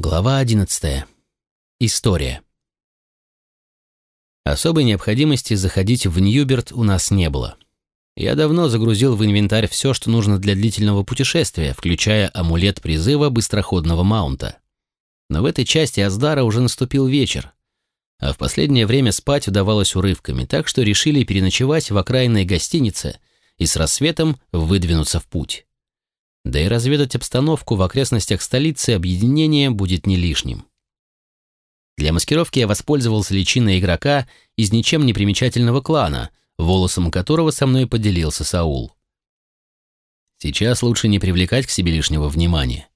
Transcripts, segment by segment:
Глава 11. История. Особой необходимости заходить в Ньюберт у нас не было. Я давно загрузил в инвентарь все, что нужно для длительного путешествия, включая амулет призыва быстроходного маунта. Но в этой части Аздара уже наступил вечер, а в последнее время спать удавалось урывками, так что решили переночевать в окраинной гостинице и с рассветом выдвинуться в путь да и разведать обстановку в окрестностях столицы объединения будет не лишним. Для маскировки я воспользовался личиной игрока из ничем не примечательного клана, волосом которого со мной поделился Саул. Сейчас лучше не привлекать к себе лишнего внимания.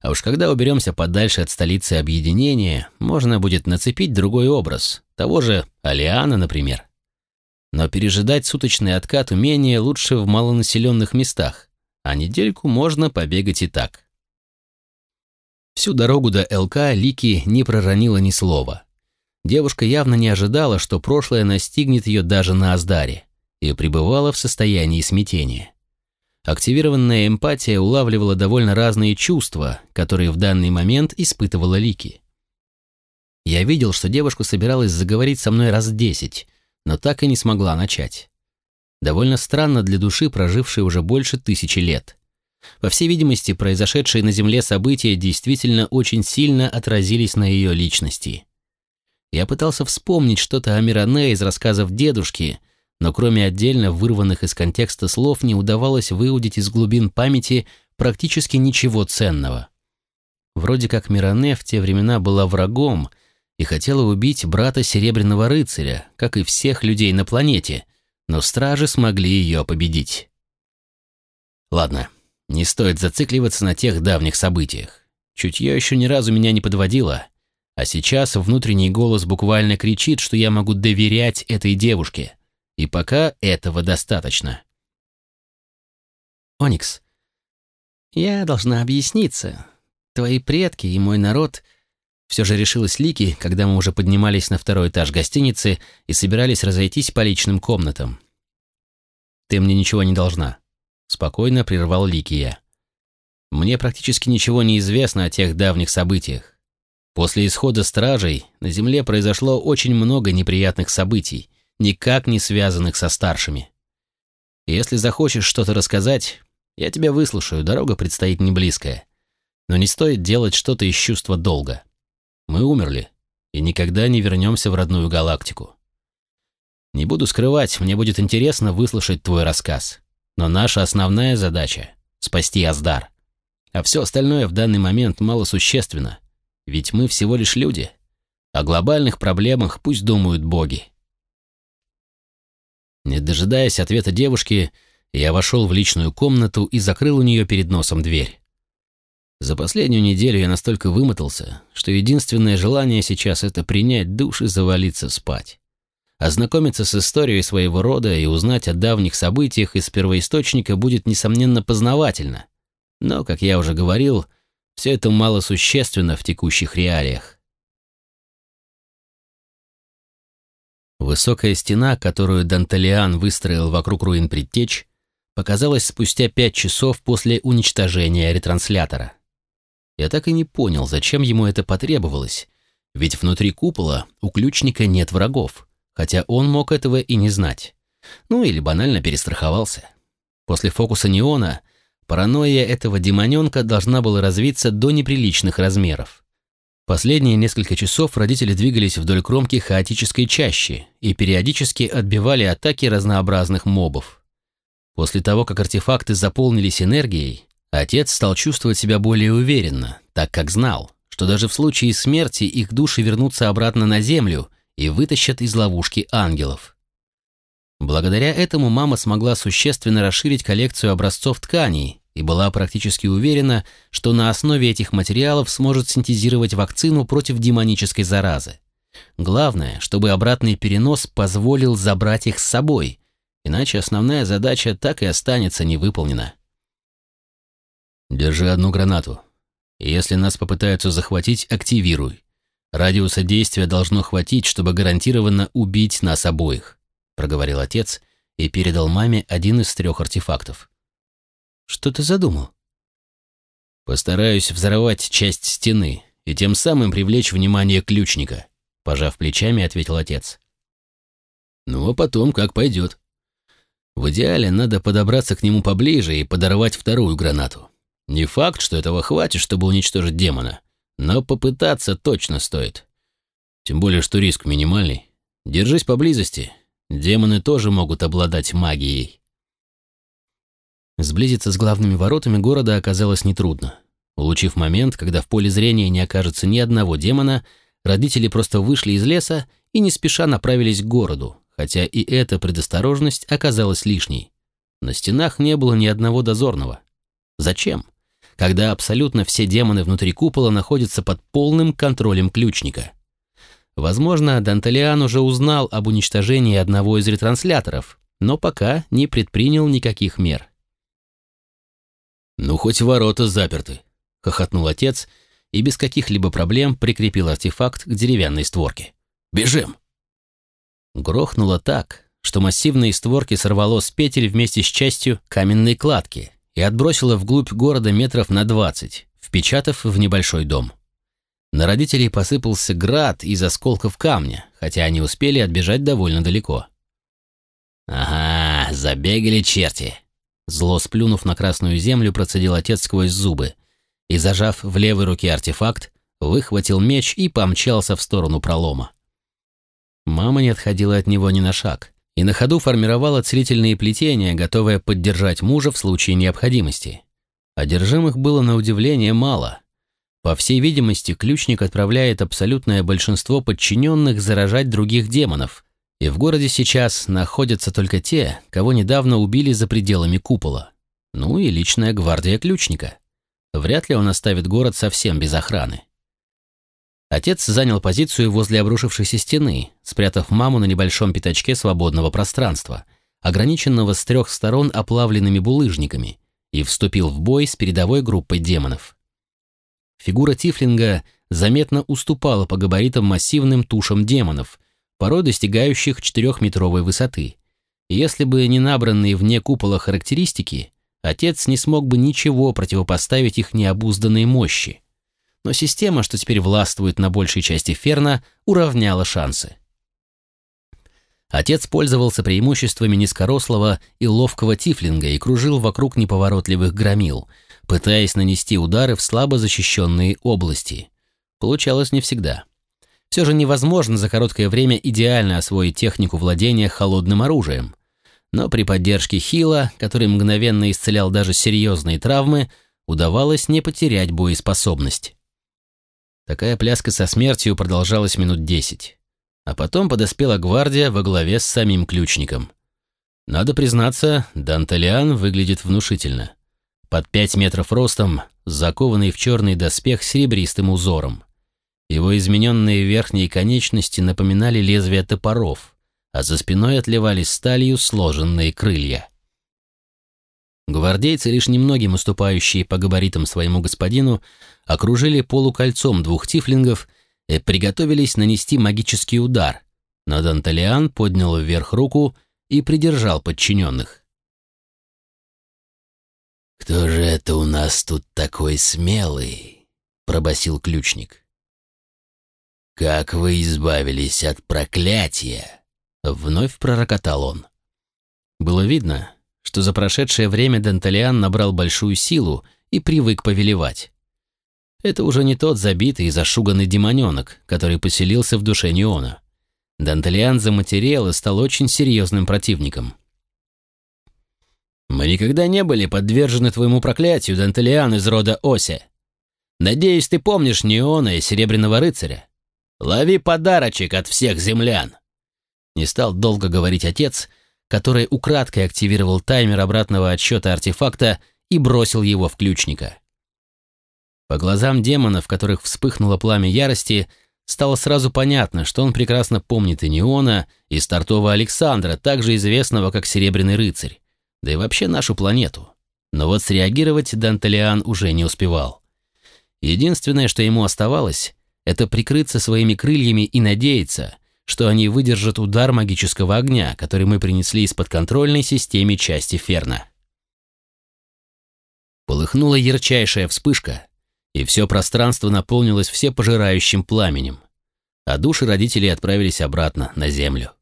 А уж когда уберемся подальше от столицы объединения, можно будет нацепить другой образ, того же Алиана, например. Но пережидать суточный откат умения лучше в малонаселенных местах, а недельку можно побегать и так. Всю дорогу до ЛК Лики не проронила ни слова. Девушка явно не ожидала, что прошлое настигнет ее даже на Аздаре, и пребывала в состоянии смятения. Активированная эмпатия улавливала довольно разные чувства, которые в данный момент испытывала Лики. Я видел, что девушка собиралась заговорить со мной раз десять, но так и не смогла начать. Довольно странно для души, прожившей уже больше тысячи лет. По всей видимости, произошедшие на Земле события действительно очень сильно отразились на ее личности. Я пытался вспомнить что-то о Миране из рассказов дедушки, но кроме отдельно вырванных из контекста слов не удавалось выудить из глубин памяти практически ничего ценного. Вроде как Миране в те времена была врагом и хотела убить брата Серебряного Рыцаря, как и всех людей на планете — но стражи смогли ее победить. Ладно, не стоит зацикливаться на тех давних событиях. Чутье еще ни разу меня не подводило, а сейчас внутренний голос буквально кричит, что я могу доверять этой девушке, и пока этого достаточно. Оникс, я должна объясниться. Твои предки и мой народ — все же решилась Лики, когда мы уже поднимались на второй этаж гостиницы и собирались разойтись по личным комнатам. «Ты мне ничего не должна», — спокойно прервал Лики я. «Мне практически ничего не известно о тех давних событиях. После исхода стражей на Земле произошло очень много неприятных событий, никак не связанных со старшими. Если захочешь что-то рассказать, я тебя выслушаю, дорога предстоит не близкая. Но не стоит делать что-то из чувства долга. Мы умерли и никогда не вернемся в родную галактику. Не буду скрывать, мне будет интересно выслушать твой рассказ. Но наша основная задача — спасти Аздар. А все остальное в данный момент малосущественно, ведь мы всего лишь люди. О глобальных проблемах пусть думают боги. Не дожидаясь ответа девушки, я вошел в личную комнату и закрыл у нее перед носом дверь. За последнюю неделю я настолько вымотался, что единственное желание сейчас — это принять душ и завалиться спать. Ознакомиться с историей своего рода и узнать о давних событиях из первоисточника будет, несомненно, познавательно. Но, как я уже говорил, все это мало существенно в текущих реалиях. Высокая стена, которую Данталиан выстроил вокруг руин предтеч, показалась спустя пять часов после уничтожения ретранслятора. Я так и не понял, зачем ему это потребовалось, ведь внутри купола у ключника нет врагов, хотя он мог этого и не знать. Ну или банально перестраховался. После фокуса неона паранойя этого демоненка должна была развиться до неприличных размеров. Последние несколько часов родители двигались вдоль кромки хаотической чащи и периодически отбивали атаки разнообразных мобов. После того, как артефакты заполнились энергией, Отец стал чувствовать себя более уверенно, так как знал, что даже в случае смерти их души вернутся обратно на землю и вытащат из ловушки ангелов. Благодаря этому мама смогла существенно расширить коллекцию образцов тканей и была практически уверена, что на основе этих материалов сможет синтезировать вакцину против демонической заразы. Главное, чтобы обратный перенос позволил забрать их с собой, иначе основная задача так и останется невыполнена. Держи одну гранату. Если нас попытаются захватить, активируй. Радиуса действия должно хватить, чтобы гарантированно убить нас обоих», — проговорил отец и передал маме один из трех артефактов. «Что ты задумал?» «Постараюсь взорвать часть стены и тем самым привлечь внимание ключника», — пожав плечами, ответил отец. «Ну а потом как пойдет. В идеале надо подобраться к нему поближе и подорвать вторую гранату. Не факт, что этого хватит, чтобы уничтожить демона, но попытаться точно стоит. Тем более, что риск минимальный. Держись поблизости. Демоны тоже могут обладать магией. Сблизиться с главными воротами города оказалось нетрудно. Улучив момент, когда в поле зрения не окажется ни одного демона, родители просто вышли из леса и не спеша направились к городу, хотя и эта предосторожность оказалась лишней. На стенах не было ни одного дозорного. Зачем? Когда абсолютно все демоны внутри купола находятся под полным контролем ключника. Возможно, Данталиан уже узнал об уничтожении одного из ретрансляторов, но пока не предпринял никаких мер. «Ну, хоть ворота заперты», — хохотнул отец и без каких-либо проблем прикрепил артефакт к деревянной створке. «Бежим!» Грохнуло так, что массивные створки сорвало с петель вместе с частью каменной кладки и отбросило вглубь города метров на двадцать, впечатав в небольшой дом. На родителей посыпался град из осколков камня, хотя они успели отбежать довольно далеко. «Ага, забегали черти!» Зло сплюнув на красную землю, процедил отец сквозь зубы и, зажав в левой руке артефакт, выхватил меч и помчался в сторону пролома. Мама не отходила от него ни на шаг и на ходу формировала целительные плетения, готовая поддержать мужа в случае необходимости. Одержимых было на удивление мало. По всей видимости, ключник отправляет абсолютное большинство подчиненных заражать других демонов, и в городе сейчас находятся только те, кого недавно убили за пределами купола. Ну и личная гвардия ключника. Вряд ли он оставит город совсем без охраны. Отец занял позицию возле обрушившейся стены, спрятав маму на небольшом пятачке свободного пространства, ограниченного с трех сторон оплавленными булыжниками, и вступил в бой с передовой группой демонов. Фигура Тифлинга заметно уступала по габаритам массивным тушам демонов, порой достигающих четырехметровой высоты. Если бы не набранные вне купола характеристики, отец не смог бы ничего противопоставить их необузданной мощи. Но система, что теперь властвует на большей части Ферна, уравняла шансы. Отец пользовался преимуществами низкорослого и ловкого тифлинга и кружил вокруг неповоротливых громил, пытаясь нанести удары в слабо защищенные области. Получалось не всегда. Все же невозможно за короткое время идеально освоить технику владения холодным оружием. Но при поддержке Хила, который мгновенно исцелял даже серьезные травмы, удавалось не потерять боеспособность. Такая пляска со смертью продолжалась минут десять. А потом подоспела гвардия во главе с самим ключником. Надо признаться, Данталиан выглядит внушительно. Под пять метров ростом, закованный в черный доспех с серебристым узором. Его измененные верхние конечности напоминали лезвия топоров, а за спиной отливались сталью сложенные крылья. Гвардейцы, лишь немногим уступающие по габаритам своему господину, окружили полукольцом двух тифлингов и приготовились нанести магический удар, но Данталиан поднял вверх руку и придержал подчиненных. «Кто же это у нас тут такой смелый?» — пробасил ключник. «Как вы избавились от проклятия?» — вновь пророкотал он. Было видно, что за прошедшее время Данталиан набрал большую силу и привык повелевать. Это уже не тот забитый и зашуганный демоненок, который поселился в душе Неона. Данталиан заматерел и стал очень серьезным противником. «Мы никогда не были подвержены твоему проклятию, Данталиан из рода Ося. Надеюсь, ты помнишь Неона и Серебряного Рыцаря. Лови подарочек от всех землян!» Не стал долго говорить отец, который украдкой активировал таймер обратного отсчета артефакта и бросил его в ключника. По глазам демона, в которых вспыхнуло пламя ярости, стало сразу понятно, что он прекрасно помнит и Неона, и стартового Александра, также известного как Серебряный Рыцарь, да и вообще нашу планету. Но вот среагировать Данталиан уже не успевал. Единственное, что ему оставалось, это прикрыться своими крыльями и надеяться, что они выдержат удар магического огня, который мы принесли из подконтрольной системе части Ферна. Полыхнула ярчайшая вспышка, и все пространство наполнилось всепожирающим пламенем, а души родителей отправились обратно на землю.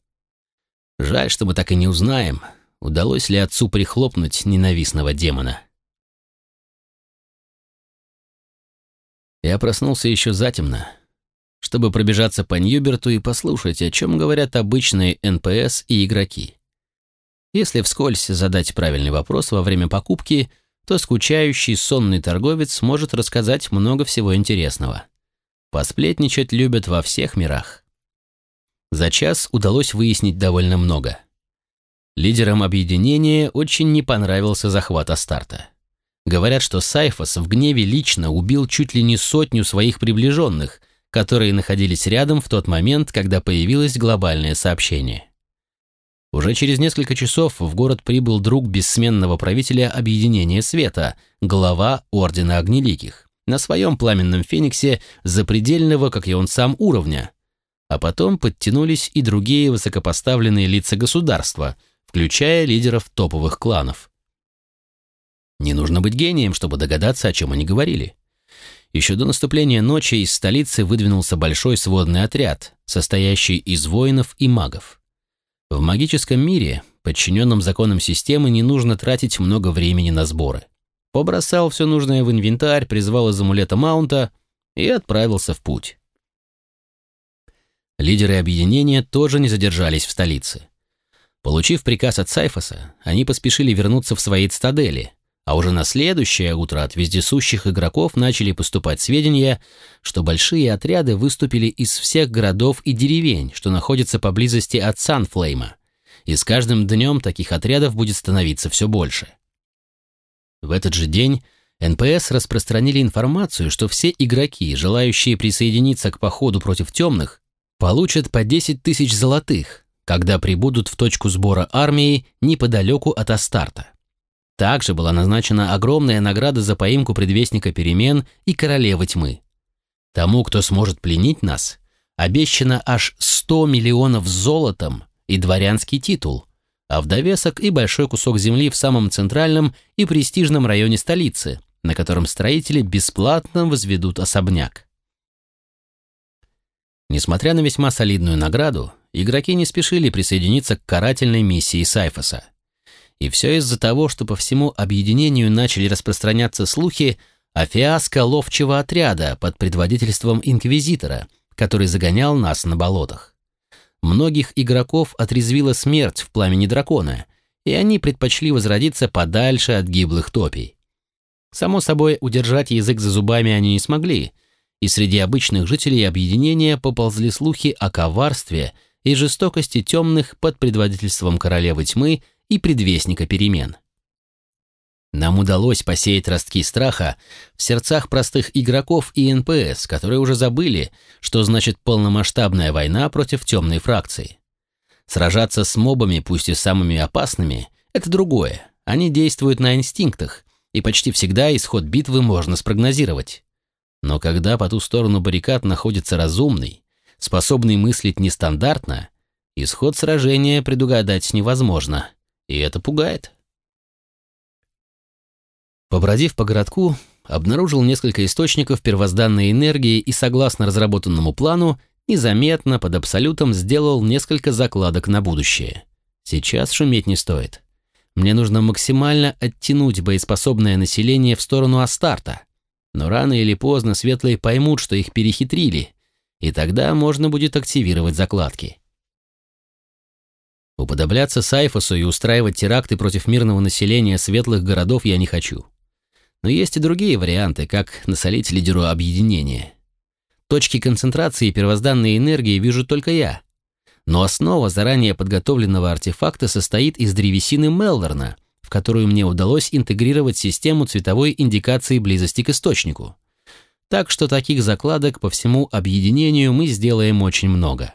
Жаль, что мы так и не узнаем, удалось ли отцу прихлопнуть ненавистного демона. Я проснулся еще затемно, чтобы пробежаться по Ньюберту и послушать, о чем говорят обычные НПС и игроки. Если вскользь задать правильный вопрос во время покупки, то скучающий сонный торговец может рассказать много всего интересного. Посплетничать любят во всех мирах. За час удалось выяснить довольно много. Лидерам объединения очень не понравился захват Астарта. Говорят, что Сайфос в гневе лично убил чуть ли не сотню своих приближенных, которые находились рядом в тот момент, когда появилось глобальное сообщение. Уже через несколько часов в город прибыл друг бессменного правителя Объединения Света, глава Ордена Огнеликих, на своем пламенном фениксе запредельного, как и он сам, уровня. А потом подтянулись и другие высокопоставленные лица государства, включая лидеров топовых кланов. Не нужно быть гением, чтобы догадаться, о чем они говорили. Еще до наступления ночи из столицы выдвинулся большой сводный отряд, состоящий из воинов и магов. В магическом мире, подчиненном законам системы, не нужно тратить много времени на сборы. Побросал все нужное в инвентарь, призвал из амулета маунта и отправился в путь. Лидеры объединения тоже не задержались в столице. Получив приказ от Сайфоса, они поспешили вернуться в свои цитадели, а уже на следующее утро от вездесущих игроков начали поступать сведения, что большие отряды выступили из всех городов и деревень, что находятся поблизости от Санфлейма, и с каждым днем таких отрядов будет становиться все больше. В этот же день НПС распространили информацию, что все игроки, желающие присоединиться к походу против темных, получат по 10 тысяч золотых, когда прибудут в точку сбора армии неподалеку от Астарта. Также была назначена огромная награда за поимку предвестника перемен и королевы тьмы. Тому, кто сможет пленить нас, обещано аж 100 миллионов золотом и дворянский титул, а в довесок и большой кусок земли в самом центральном и престижном районе столицы, на котором строители бесплатно возведут особняк. Несмотря на весьма солидную награду, игроки не спешили присоединиться к карательной миссии Сайфоса. И все из-за того, что по всему объединению начали распространяться слухи о фиаско ловчего отряда под предводительством инквизитора, который загонял нас на болотах. Многих игроков отрезвила смерть в пламени дракона, и они предпочли возродиться подальше от гиблых топий. Само собой, удержать язык за зубами они не смогли, и среди обычных жителей объединения поползли слухи о коварстве и жестокости темных под предводительством королевы тьмы и предвестника перемен. Нам удалось посеять ростки страха в сердцах простых игроков и НПС, которые уже забыли, что значит полномасштабная война против темной фракции. Сражаться с мобами, пусть и самыми опасными, это другое. Они действуют на инстинктах, и почти всегда исход битвы можно спрогнозировать. Но когда по ту сторону баррикад находится разумный, способный мыслить нестандартно, исход сражения предугадать невозможно – и это пугает. Побродив по городку, обнаружил несколько источников первозданной энергии и, согласно разработанному плану, незаметно под абсолютом сделал несколько закладок на будущее. Сейчас шуметь не стоит. Мне нужно максимально оттянуть боеспособное население в сторону Астарта. Но рано или поздно светлые поймут, что их перехитрили, и тогда можно будет активировать закладки. Уподобляться Сайфосу и устраивать теракты против мирного населения светлых городов я не хочу. Но есть и другие варианты, как насолить лидеру объединения. Точки концентрации первозданной энергии вижу только я. Но основа заранее подготовленного артефакта состоит из древесины Меллорна, в которую мне удалось интегрировать систему цветовой индикации близости к источнику. Так что таких закладок по всему объединению мы сделаем очень много.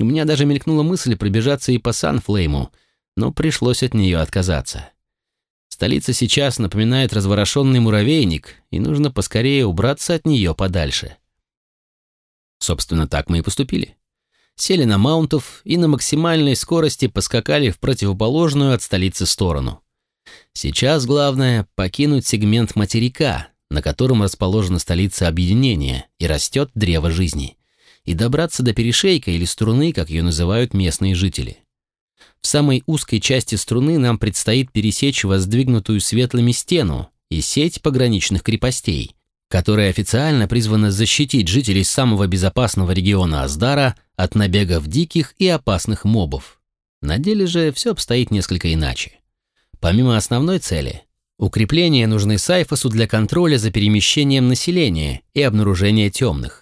У меня даже мелькнула мысль пробежаться и по Санфлейму, но пришлось от нее отказаться. Столица сейчас напоминает разворошенный муравейник, и нужно поскорее убраться от нее подальше. Собственно, так мы и поступили. Сели на маунтов и на максимальной скорости поскакали в противоположную от столицы сторону. Сейчас главное — покинуть сегмент материка, на котором расположена столица объединения и растет древо жизни, и добраться до перешейка или струны, как ее называют местные жители. В самой узкой части струны нам предстоит пересечь воздвигнутую светлыми стену и сеть пограничных крепостей, которая официально призвана защитить жителей самого безопасного региона Аздара от набегов диких и опасных мобов. На деле же все обстоит несколько иначе. Помимо основной цели, укрепления нужны Сайфосу для контроля за перемещением населения и обнаружения темных.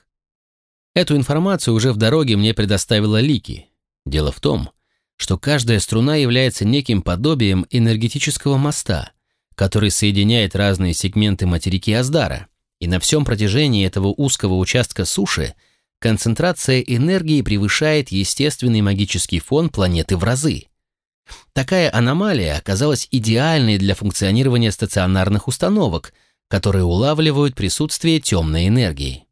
Эту информацию уже в дороге мне предоставила Лики. Дело в том, что каждая струна является неким подобием энергетического моста, который соединяет разные сегменты материки Аздара, и на всем протяжении этого узкого участка суши концентрация энергии превышает естественный магический фон планеты в разы. Такая аномалия оказалась идеальной для функционирования стационарных установок, которые улавливают присутствие темной энергии.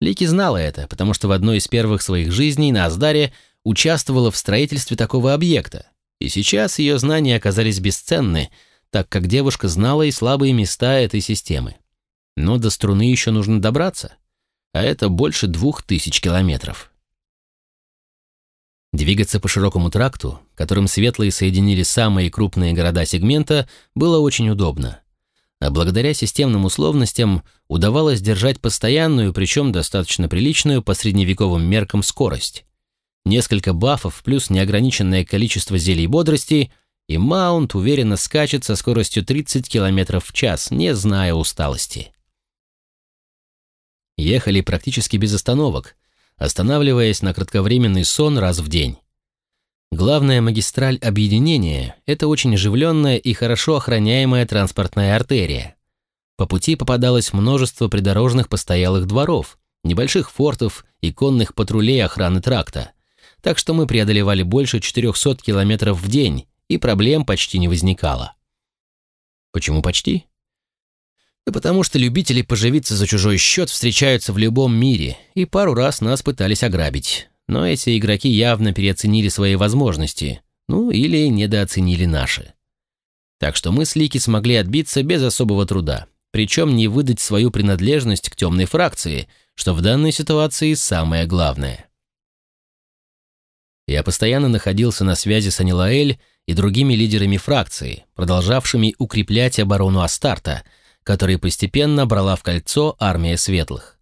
Лики знала это, потому что в одной из первых своих жизней на Аздаре участвовала в строительстве такого объекта, и сейчас ее знания оказались бесценны, так как девушка знала и слабые места этой системы. Но до струны еще нужно добраться, а это больше двух тысяч километров. Двигаться по широкому тракту, которым светлые соединили самые крупные города сегмента, было очень удобно. А благодаря системным условностям удавалось держать постоянную, причем достаточно приличную по средневековым меркам скорость. Несколько бафов плюс неограниченное количество зелий бодрости, и маунт уверенно скачет со скоростью 30 км в час, не зная усталости. Ехали практически без остановок, останавливаясь на кратковременный сон раз в день. Главная магистраль объединения – это очень оживленная и хорошо охраняемая транспортная артерия. По пути попадалось множество придорожных постоялых дворов, небольших фортов и конных патрулей охраны тракта, так что мы преодолевали больше 400 километров в день, и проблем почти не возникало. Почему почти? Да потому что любители поживиться за чужой счет встречаются в любом мире, и пару раз нас пытались ограбить. Но эти игроки явно переоценили свои возможности, ну или недооценили наши. Так что мы с Лики смогли отбиться без особого труда, причем не выдать свою принадлежность к темной фракции, что в данной ситуации самое главное. Я постоянно находился на связи с Анилаэль и другими лидерами фракции, продолжавшими укреплять оборону Астарта – который постепенно брала в кольцо армия светлых.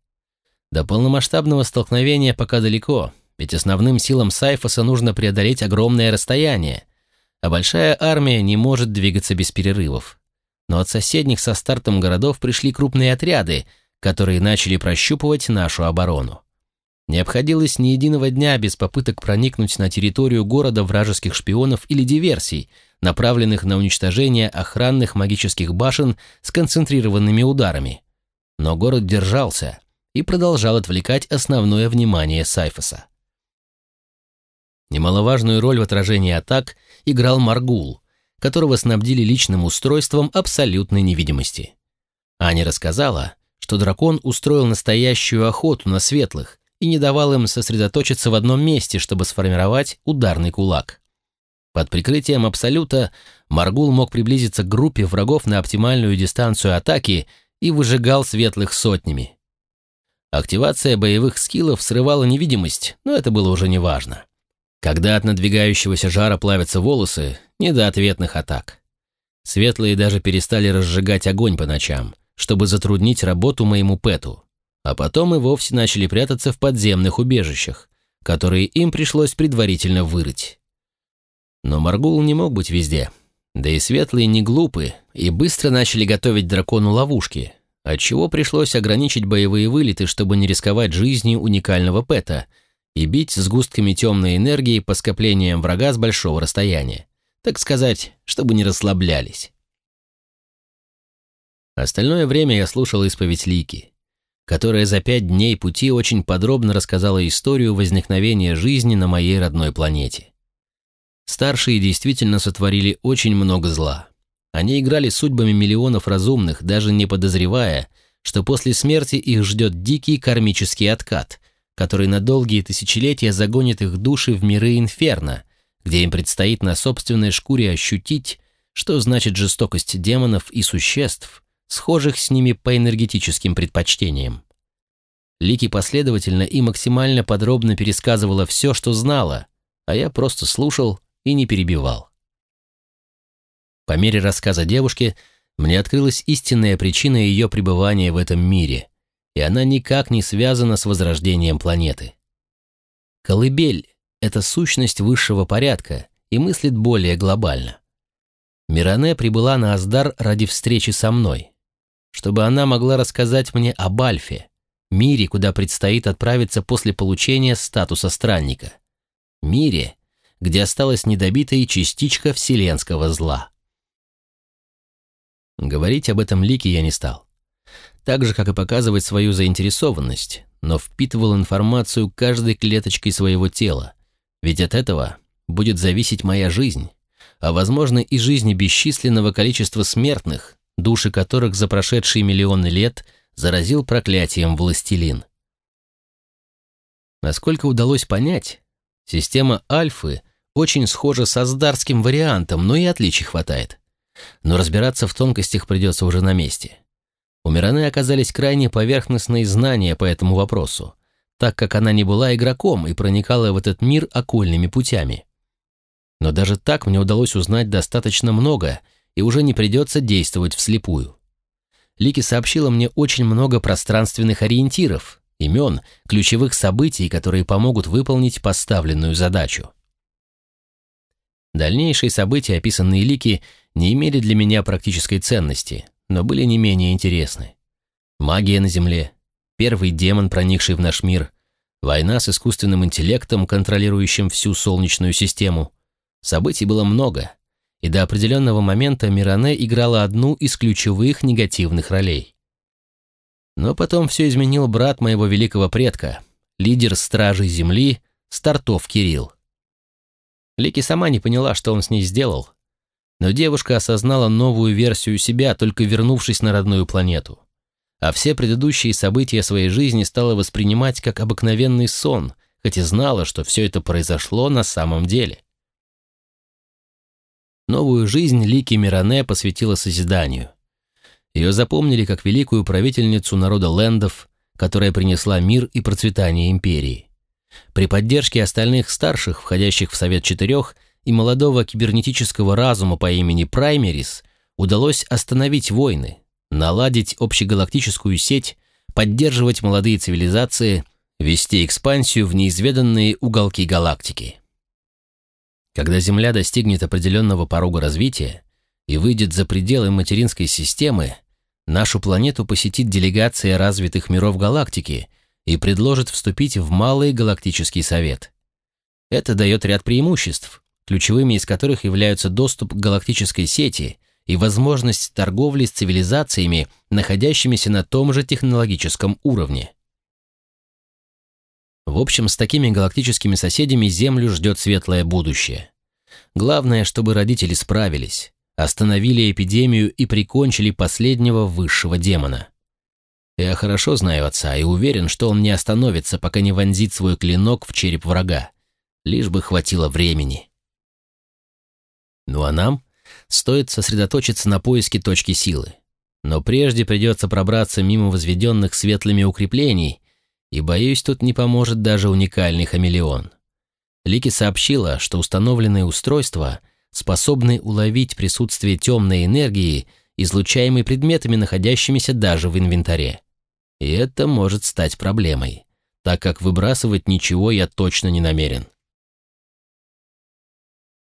До полномасштабного столкновения пока далеко, ведь основным силам Сайфоса нужно преодолеть огромное расстояние, а большая армия не может двигаться без перерывов. Но от соседних со стартом городов пришли крупные отряды, которые начали прощупывать нашу оборону. Не обходилось ни единого дня без попыток проникнуть на территорию города вражеских шпионов или диверсий, направленных на уничтожение охранных магических башен с концентрированными ударами. Но город держался и продолжал отвлекать основное внимание Сайфоса. Немаловажную роль в отражении атак играл Маргул, которого снабдили личным устройством абсолютной невидимости. Аня рассказала, что дракон устроил настоящую охоту на светлых, и не давал им сосредоточиться в одном месте, чтобы сформировать ударный кулак. Под прикрытием Абсолюта Маргул мог приблизиться к группе врагов на оптимальную дистанцию атаки и выжигал светлых сотнями. Активация боевых скиллов срывала невидимость, но это было уже неважно. Когда от надвигающегося жара плавятся волосы, не до ответных атак. Светлые даже перестали разжигать огонь по ночам, чтобы затруднить работу моему Пэту а потом и вовсе начали прятаться в подземных убежищах, которые им пришлось предварительно вырыть. Но Маргул не мог быть везде. Да и светлые не глупы и быстро начали готовить дракону ловушки, отчего пришлось ограничить боевые вылеты, чтобы не рисковать жизнью уникального пэта и бить сгустками темной энергии по скоплениям врага с большого расстояния. Так сказать, чтобы не расслаблялись. Остальное время я слушал исповедь Лики которая за пять дней пути очень подробно рассказала историю возникновения жизни на моей родной планете. Старшие действительно сотворили очень много зла. Они играли судьбами миллионов разумных, даже не подозревая, что после смерти их ждет дикий кармический откат, который на долгие тысячелетия загонит их души в миры инферно, где им предстоит на собственной шкуре ощутить, что значит жестокость демонов и существ, схожих с ними по энергетическим предпочтениям. Лики последовательно и максимально подробно пересказывала все, что знала, а я просто слушал и не перебивал. По мере рассказа девушки мне открылась истинная причина ее пребывания в этом мире, и она никак не связана с возрождением планеты. Колыбель — это сущность высшего порядка и мыслит более глобально. Миране прибыла на Аздар ради встречи со мной, чтобы она могла рассказать мне об Альфе, мире, куда предстоит отправиться после получения статуса странника. Мире, где осталась недобитая частичка вселенского зла. Говорить об этом Лике я не стал. Так же, как и показывать свою заинтересованность, но впитывал информацию каждой клеточкой своего тела, ведь от этого будет зависеть моя жизнь, а, возможно, и жизни бесчисленного количества смертных, души которых за прошедшие миллионы лет заразил проклятием властелин. Насколько удалось понять, система Альфы очень схожа с аздарским вариантом, но и отличий хватает но разбираться в тонкостях придется уже на месте. У Мираны оказались крайне поверхностные знания по этому вопросу, так как она не была игроком и проникала в этот мир окольными путями. Но даже так мне удалось узнать достаточно много, и уже не придется действовать вслепую. Лики сообщила мне очень много пространственных ориентиров, имен, ключевых событий, которые помогут выполнить поставленную задачу. Дальнейшие события, описанные Лики, не имели для меня практической ценности, но были не менее интересны. Магия на Земле, первый демон, проникший в наш мир, война с искусственным интеллектом, контролирующим всю Солнечную систему. Событий было много, и до определенного момента Миране играла одну из ключевых негативных ролей. Но потом все изменил брат моего великого предка, лидер Стражей Земли, Стартов Кирилл. Лики сама не поняла, что он с ней сделал, но девушка осознала новую версию себя, только вернувшись на родную планету. А все предыдущие события своей жизни стала воспринимать как обыкновенный сон, хоть и знала, что все это произошло на самом деле. Новую жизнь Лики Миране посвятила созиданию. Ее запомнили как великую правительницу народа лендов, которая принесла мир и процветание империи. При поддержке остальных старших, входящих в Совет Четырех, и молодого кибернетического разума по имени Праймерис удалось остановить войны, наладить общегалактическую сеть, поддерживать молодые цивилизации, вести экспансию в неизведанные уголки галактики. Когда Земля достигнет определенного порога развития и выйдет за пределы материнской системы, нашу планету посетит делегация развитых миров галактики и предложит вступить в Малый Галактический Совет. Это дает ряд преимуществ, ключевыми из которых являются доступ к галактической сети и возможность торговли с цивилизациями, находящимися на том же технологическом уровне. В общем, с такими галактическими соседями Землю ждет светлое будущее. Главное, чтобы родители справились, остановили эпидемию и прикончили последнего высшего демона. Я хорошо знаю отца и уверен, что он не остановится, пока не вонзит свой клинок в череп врага, лишь бы хватило времени. Ну а нам стоит сосредоточиться на поиске точки силы. Но прежде придется пробраться мимо возведенных светлыми укреплений, и, боюсь, тут не поможет даже уникальный хамелеон. Лики сообщила, что установленные устройства способны уловить присутствие темной энергии, излучаемой предметами, находящимися даже в инвентаре. И это может стать проблемой, так как выбрасывать ничего я точно не намерен.